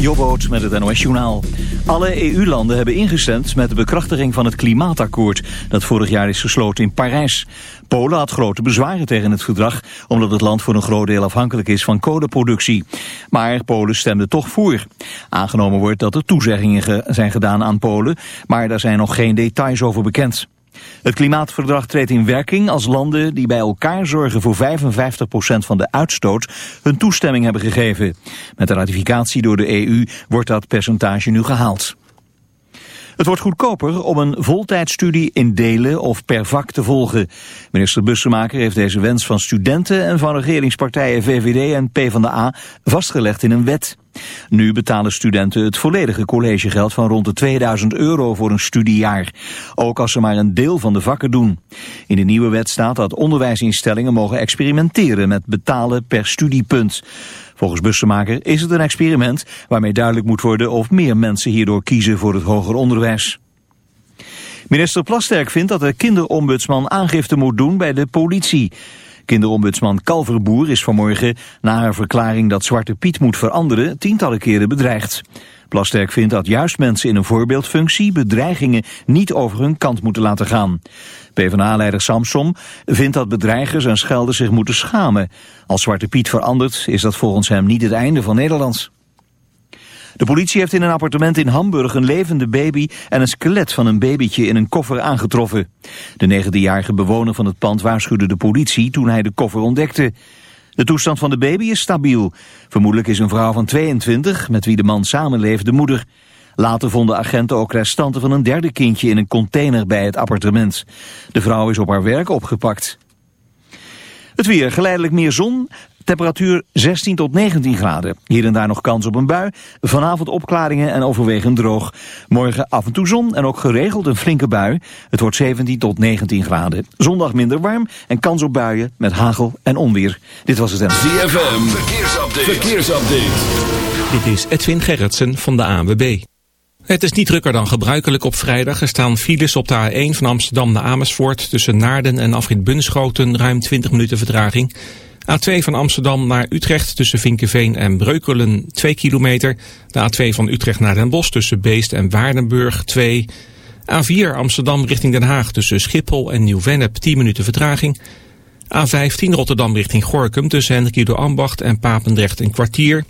Jobboot met het NOS Journaal. Alle EU-landen hebben ingestemd met de bekrachtiging van het klimaatakkoord... dat vorig jaar is gesloten in Parijs. Polen had grote bezwaren tegen het verdrag... omdat het land voor een groot deel afhankelijk is van kolenproductie. Maar Polen stemde toch voor. Aangenomen wordt dat er toezeggingen zijn gedaan aan Polen... maar daar zijn nog geen details over bekend. Het klimaatverdrag treedt in werking als landen die bij elkaar zorgen voor 55% van de uitstoot hun toestemming hebben gegeven. Met de ratificatie door de EU wordt dat percentage nu gehaald. Het wordt goedkoper om een voltijdstudie in delen of per vak te volgen. Minister Bussemaker heeft deze wens van studenten en van regeringspartijen VVD en PvdA vastgelegd in een wet. Nu betalen studenten het volledige collegegeld van rond de 2000 euro voor een studiejaar. Ook als ze maar een deel van de vakken doen. In de nieuwe wet staat dat onderwijsinstellingen mogen experimenteren met betalen per studiepunt. Volgens Bussemaker is het een experiment waarmee duidelijk moet worden of meer mensen hierdoor kiezen voor het hoger onderwijs. Minister Plasterk vindt dat de kinderombudsman aangifte moet doen bij de politie. Kinderombudsman Kalverboer is vanmorgen na haar verklaring dat Zwarte Piet moet veranderen tientallen keren bedreigd. Plasterk vindt dat juist mensen in een voorbeeldfunctie bedreigingen niet over hun kant moeten laten gaan. PvdA-leider Samsom vindt dat bedreigers en schelders zich moeten schamen. Als Zwarte Piet verandert is dat volgens hem niet het einde van Nederland. De politie heeft in een appartement in Hamburg een levende baby en een skelet van een babytje in een koffer aangetroffen. De 19-jarige bewoner van het pand waarschuwde de politie toen hij de koffer ontdekte. De toestand van de baby is stabiel. Vermoedelijk is een vrouw van 22, met wie de man samenleeft, de moeder. Later vonden agenten ook restanten van een derde kindje in een container bij het appartement. De vrouw is op haar werk opgepakt. Het weer, geleidelijk meer zon, temperatuur 16 tot 19 graden. Hier en daar nog kans op een bui. Vanavond opklaringen en overwegend droog. Morgen af en toe zon en ook geregeld een flinke bui. Het wordt 17 tot 19 graden. Zondag minder warm en kans op buien met hagel en onweer. Dit was het. ZFM, verkeersupdate. verkeersupdate. Dit is Edwin Gerritsen van de ANWB. Het is niet drukker dan gebruikelijk op vrijdag. Er staan files op de A1 van Amsterdam naar Amersfoort... tussen Naarden en Afrit Bunschoten, ruim 20 minuten vertraging. A2 van Amsterdam naar Utrecht tussen Vinkenveen en Breukelen 2 kilometer. De A2 van Utrecht naar Den Bosch tussen Beest en Waardenburg 2. A4 Amsterdam richting Den Haag tussen Schiphol en Nieuw-Vennep 10 minuten vertraging. A15 Rotterdam richting Gorkum tussen Hendrik Ambacht en Papendrecht een kwartier...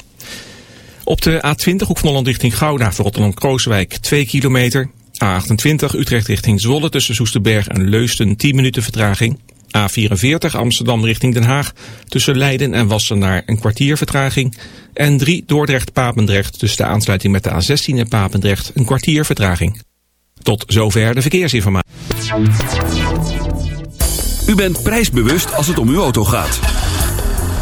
Op de A20 Hoek van Holland richting Gouda voor Rotterdam-Krooswijk 2 kilometer. A28 Utrecht richting Zwolle tussen Soesterberg en Leusden 10 minuten vertraging. A44 Amsterdam richting Den Haag tussen Leiden en Wassenaar een kwartier vertraging. En 3 Dordrecht-Papendrecht tussen de aansluiting met de A16 en Papendrecht een kwartier vertraging. Tot zover de verkeersinformatie. U bent prijsbewust als het om uw auto gaat.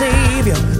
Savior.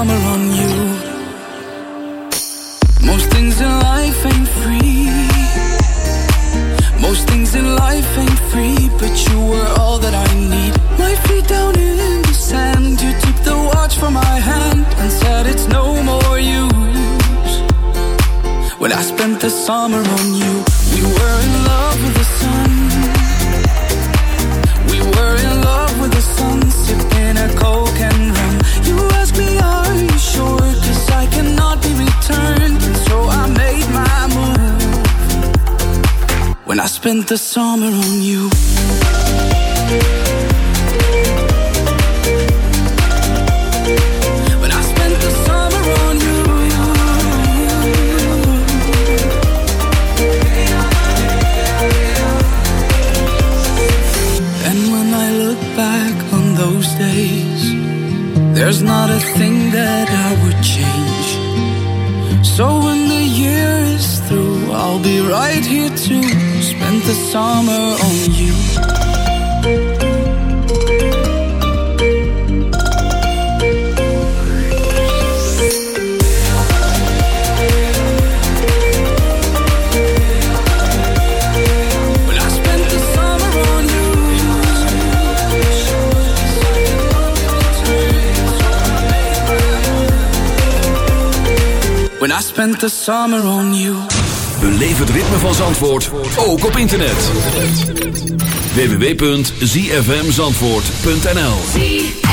summer on the summer on you. the summer on you. Beleef het ritme van Zandvoort, ook op internet. www.zfmzandvoort.nl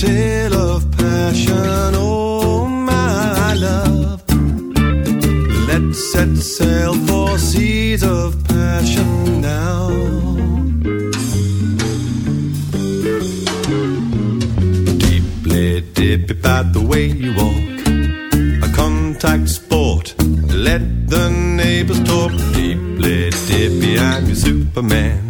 tail of passion. Oh, my love. Let's set sail for seas of passion now. Deeply dip about the way you walk. A contact sport. Let the neighbors talk. Deeply dippy, I'm your Superman.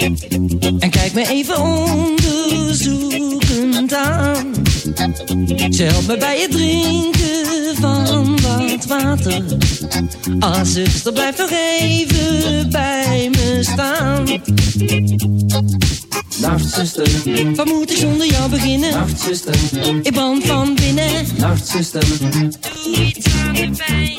En kijkt me even onderzoekend aan Ze helpt me bij het drinken van wat water Ah, zuster, blijf nog even bij me staan Nacht, zuster. Wat moet ik zonder jou beginnen? Nacht, zuster. Ik brand van binnen Nacht, zuster. Doe iets aan de pijn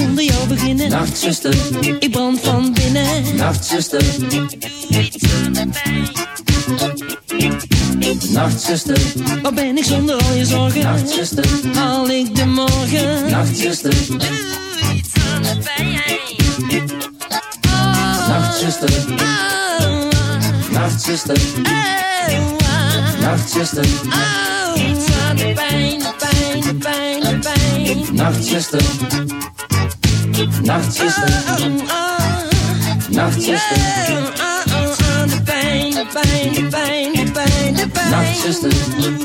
Zonder jou beginnen? Nacht, zuster. Ik brand van binnen. Nacht, zuster. Doe iets aan de pijn. Nacht, zuster. Wat ben ik zonder al je zorgen? Nacht, zuster. Haal ik de morgen? Nacht, zuster. Doe iets aan de pijn. Nacht, zuster. Nacht, zuster. Nacht, zuster. Oh, iets aan de pijn, de pijn, de pijn, de pijn. Nacht, zuster. Nacht, zuster. Nacht, zuster. Aan de pijn, de pijn, de pijn, de pijn, de pijn. Nacht, zuster. Nacht,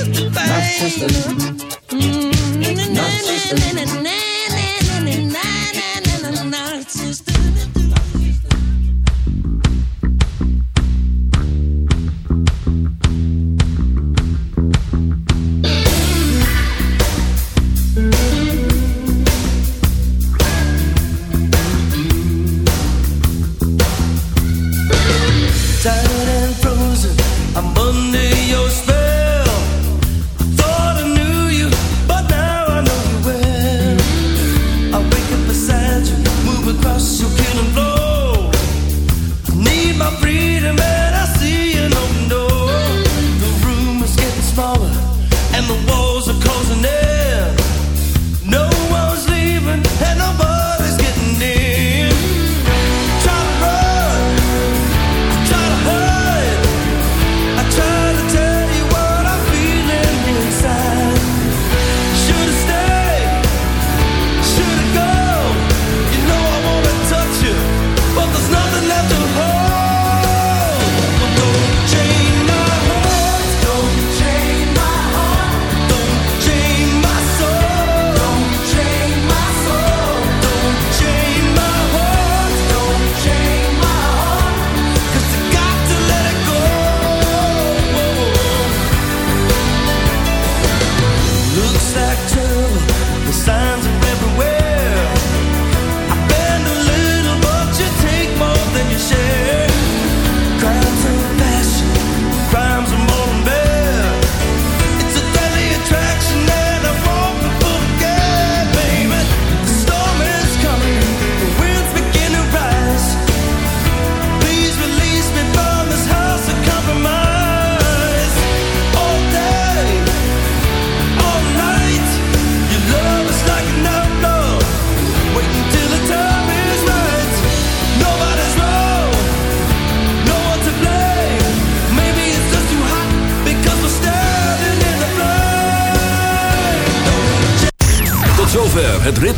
zuster. Nacht, zuster. Nachtzuster.